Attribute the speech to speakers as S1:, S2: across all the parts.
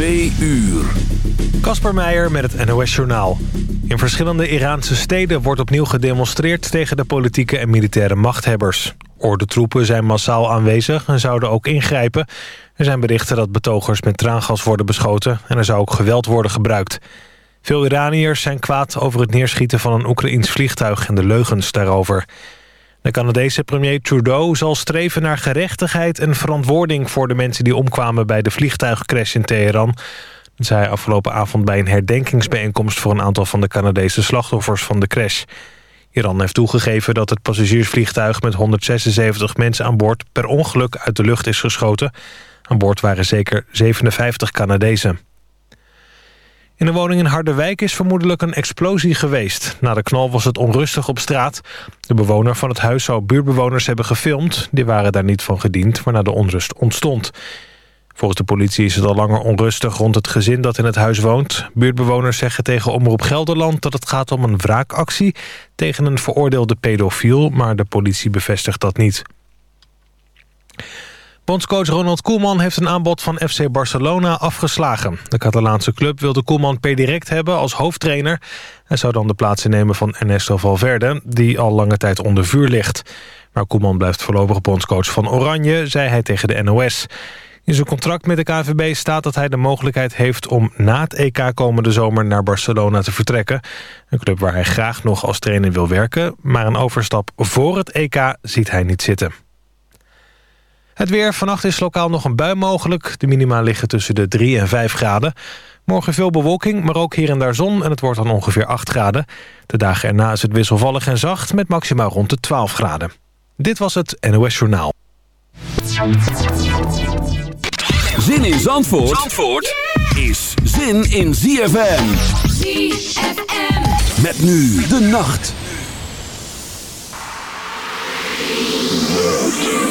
S1: Twee uur.
S2: Kasper Meijer met het NOS-journaal. In verschillende Iraanse steden wordt opnieuw gedemonstreerd... tegen de politieke en militaire machthebbers. Ordentroepen zijn massaal aanwezig en zouden ook ingrijpen. Er zijn berichten dat betogers met traangas worden beschoten... en er zou ook geweld worden gebruikt. Veel Iraniërs zijn kwaad over het neerschieten van een Oekraïns vliegtuig... en de leugens daarover. De Canadese premier Trudeau zal streven naar gerechtigheid en verantwoording... voor de mensen die omkwamen bij de vliegtuigcrash in Teheran. Dat zei afgelopen avond bij een herdenkingsbijeenkomst... voor een aantal van de Canadese slachtoffers van de crash. Iran heeft toegegeven dat het passagiersvliegtuig... met 176 mensen aan boord per ongeluk uit de lucht is geschoten. Aan boord waren zeker 57 Canadezen. In een woning in Harderwijk is vermoedelijk een explosie geweest. Na de knal was het onrustig op straat. De bewoner van het huis zou buurtbewoners hebben gefilmd. Die waren daar niet van gediend, waarna de onrust ontstond. Volgens de politie is het al langer onrustig rond het gezin dat in het huis woont. Buurtbewoners zeggen tegen Omroep Gelderland dat het gaat om een wraakactie... tegen een veroordeelde pedofiel, maar de politie bevestigt dat niet. Bondscoach Ronald Koeman heeft een aanbod van FC Barcelona afgeslagen. De Catalaanse club wilde Koeman per direct hebben als hoofdtrainer. Hij zou dan de plaats innemen van Ernesto Valverde... die al lange tijd onder vuur ligt. Maar Koeman blijft voorlopig bondscoach van Oranje, zei hij tegen de NOS. In zijn contract met de KVB staat dat hij de mogelijkheid heeft... om na het EK komende zomer naar Barcelona te vertrekken. Een club waar hij graag nog als trainer wil werken... maar een overstap voor het EK ziet hij niet zitten. Het weer. Vannacht is lokaal nog een bui mogelijk. De minima liggen tussen de 3 en 5 graden. Morgen veel bewolking, maar ook hier en daar zon. En het wordt dan ongeveer 8 graden. De dagen erna is het wisselvallig en zacht... met maximaal rond de 12 graden. Dit was het NOS Journaal.
S1: Zin in Zandvoort, Zandvoort is zin in ZFM. ZFM. Met nu de nacht. Down.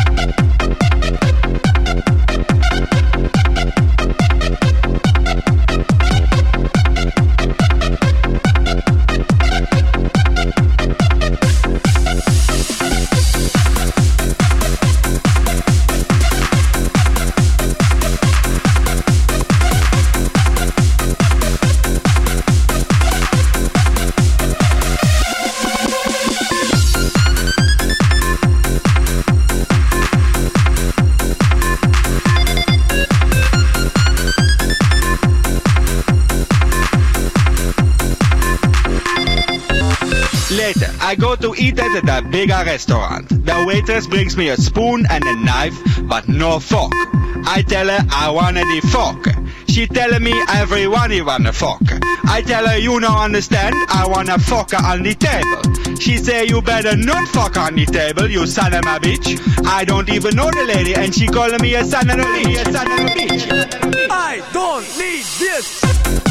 S3: I go to eat at a bigger restaurant. The waitress brings me a spoon and a knife, but no fork. I tell her I want the fork. She tell me everyone you want a fork. I tell her you no understand, I want a fork on the table. She say you better not fuck on the table, you son of a bitch. I don't even know the lady, and she calling me a son of a bitch. A son of a bitch.
S1: I don't need this.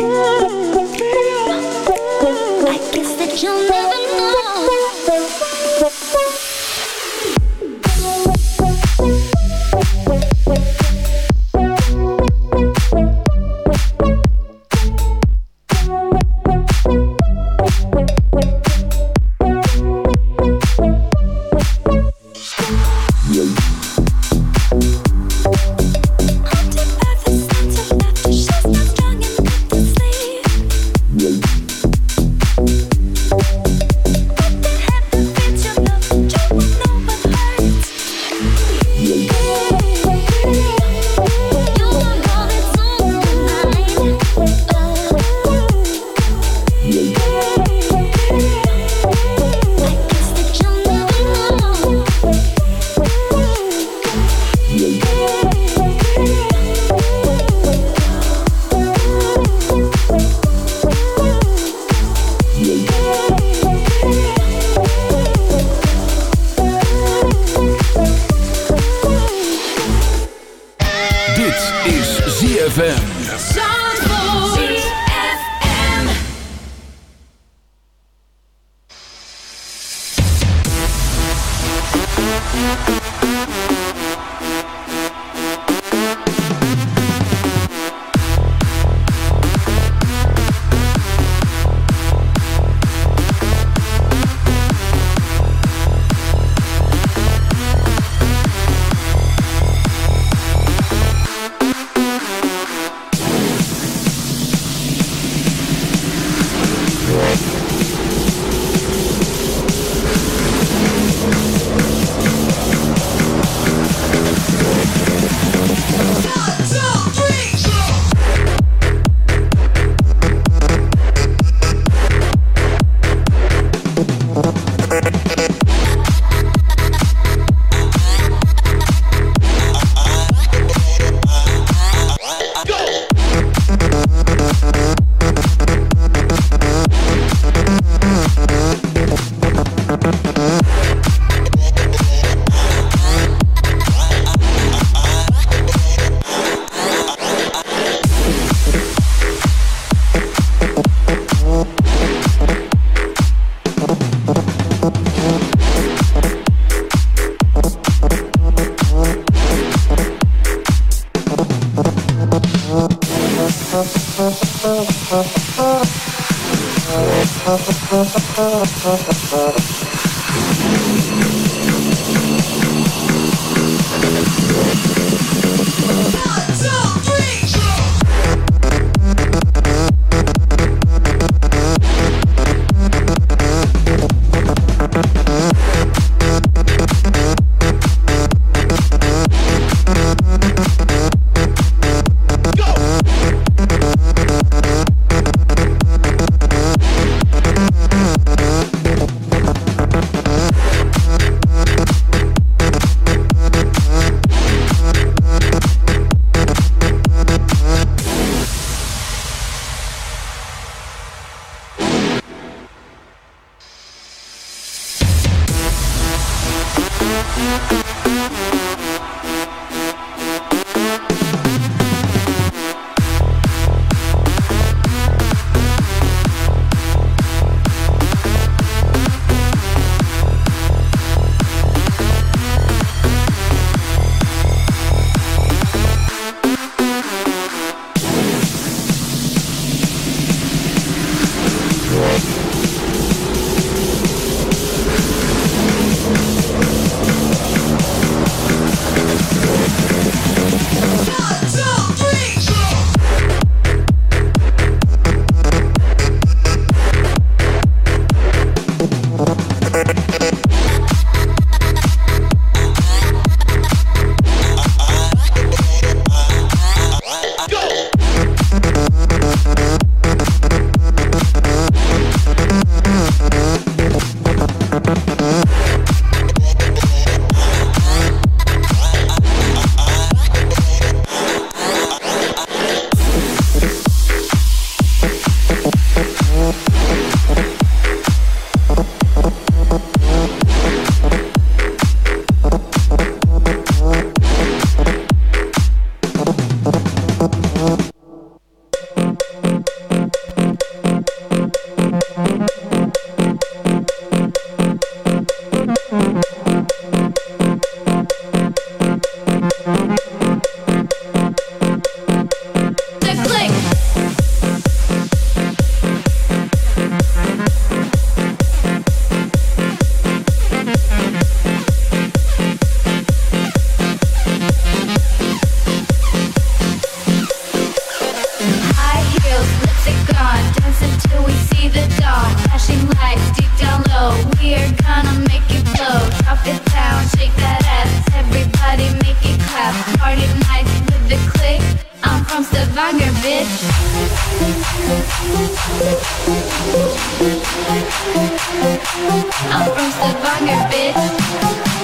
S4: Oh. Stavanger, bitch. I'm from Stavanger, bitch.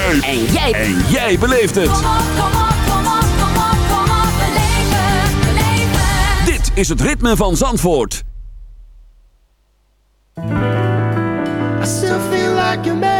S1: Jij. En jij. En jij beleeft het.
S5: Kom op, kom op, kom op, kom op, kom op. Beleef het, beleef het.
S1: Dit is het ritme van Zandvoort.
S6: I still feel like a man.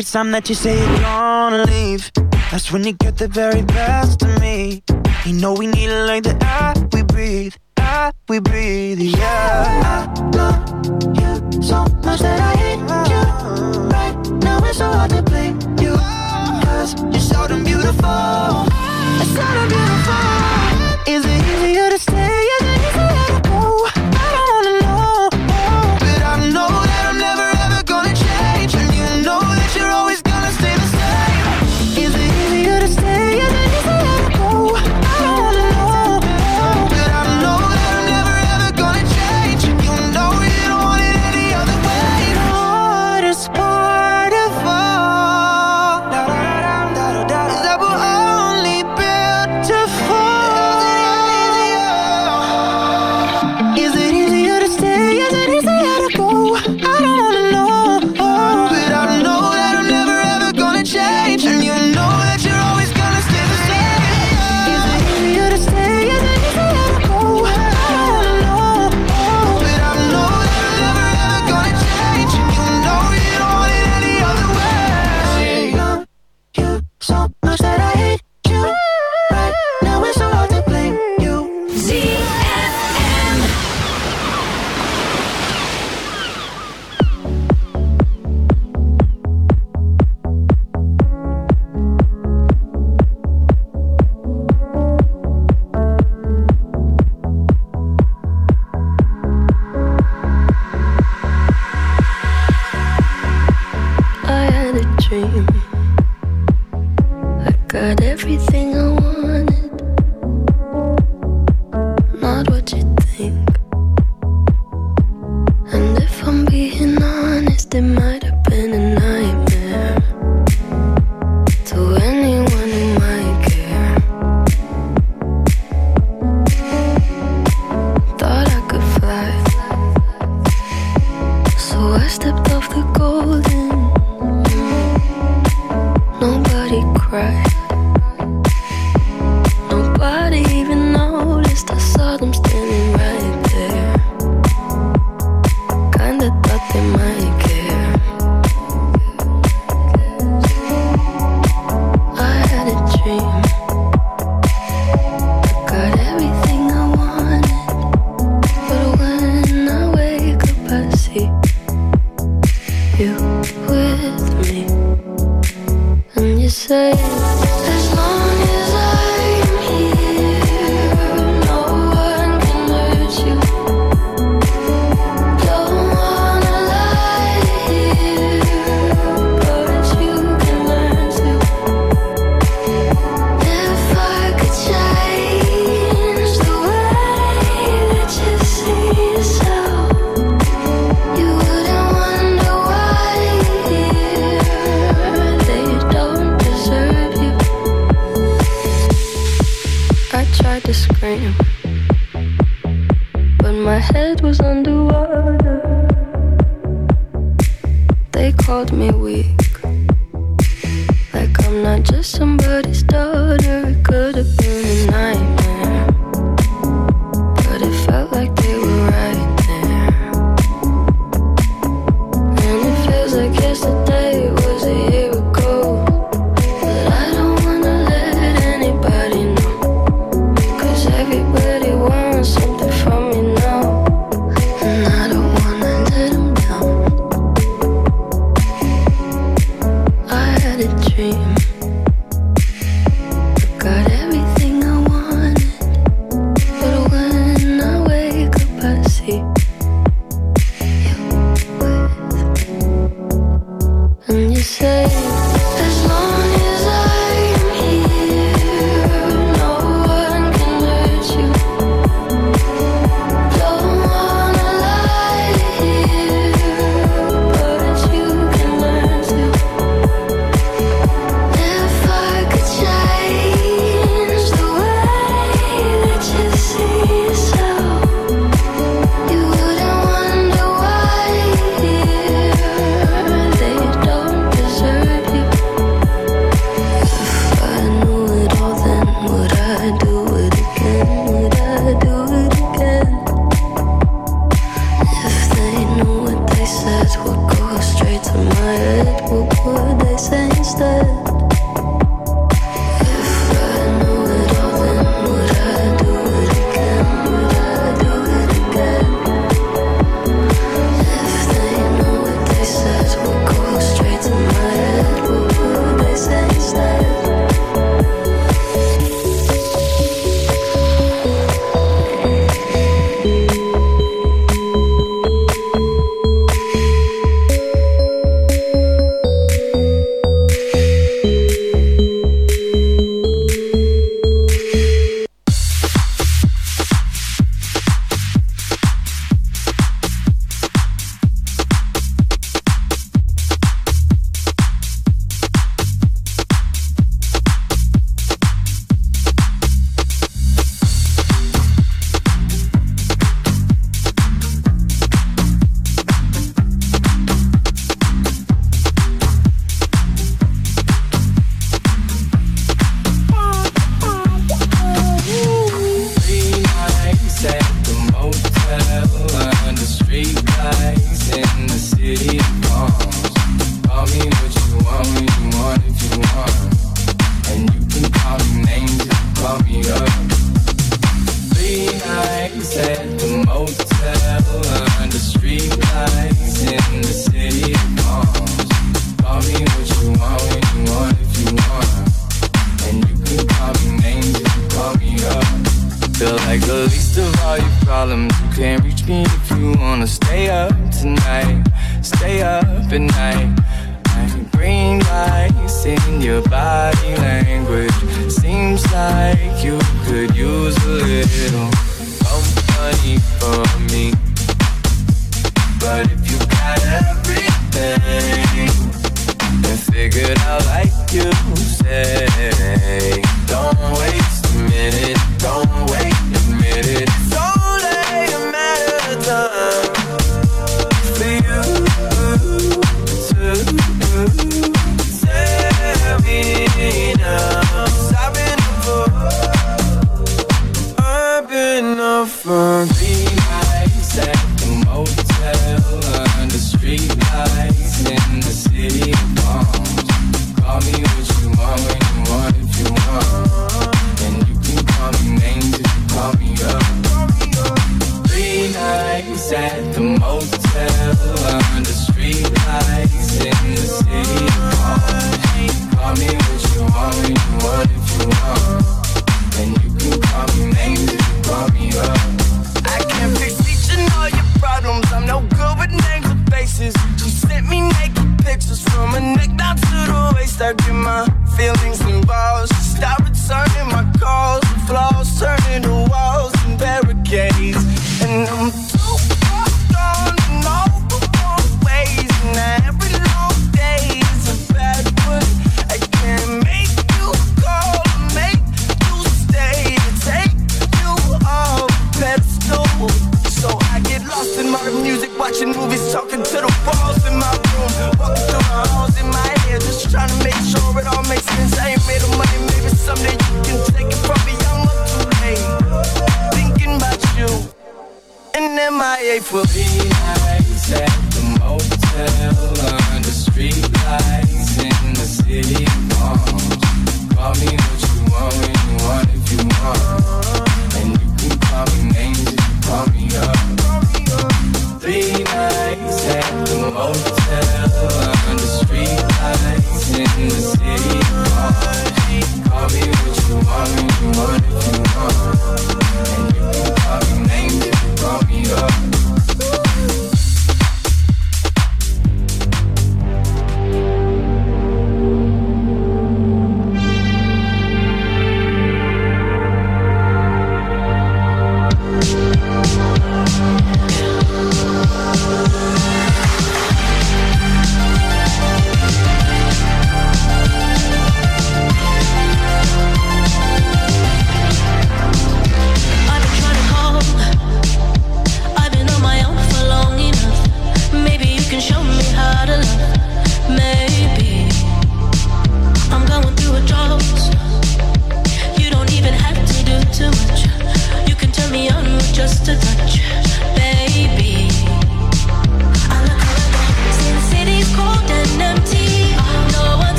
S7: Every time that you say you're gonna leave, that's when you get the very best of me. You know we need it like the air we breathe, air we breathe, yeah. I love you so much that I hate you. Right now it's so hard to blame you, cause you're so damn beautiful. I
S8: stepped off the golden.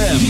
S1: ZFM.